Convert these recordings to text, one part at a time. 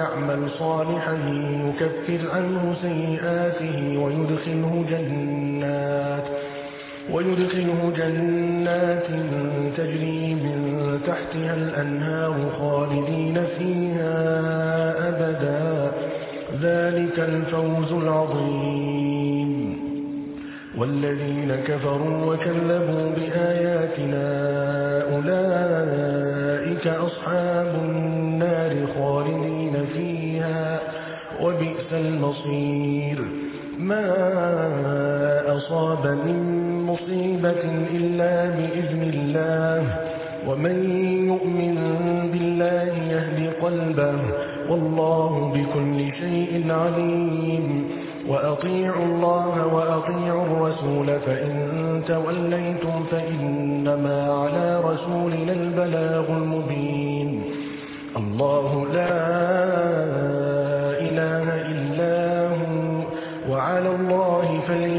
ويعمل صالحا يكفر عنه سيئاته ويدخله جنات ويدخله جنات تجري من تحتها الأنهار خالدين فيها أبدا. ذلك الفوز العظيم. والذين كفروا وكذبوا بآياتنا أولئك أصحاب النار خالدين فيها وبئس المصير. ما أصاب من مصيبة إلا بإذن الله ومن يؤمن بالله يهد قلبه والله بكل شيء عليم. وأطيعوا الله وأطيعوا الرسول فإن توليتم فإنما على رسولنا البلاغ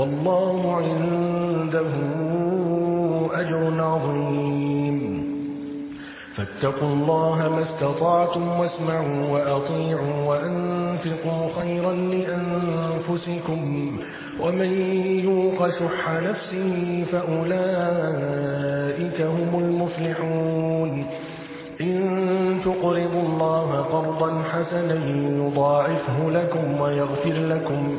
والله عنده أجر عظيم. فاتقوا الله ما استطعتم واسمعوا وأطيعوا وأنفقوا خيرا لأنفسكم. ومن يوق شح نفسه فأولئك هم المفلحون. إن تقرضوا الله قرضا حسنا يضاعفه لكم ويغفر لكم.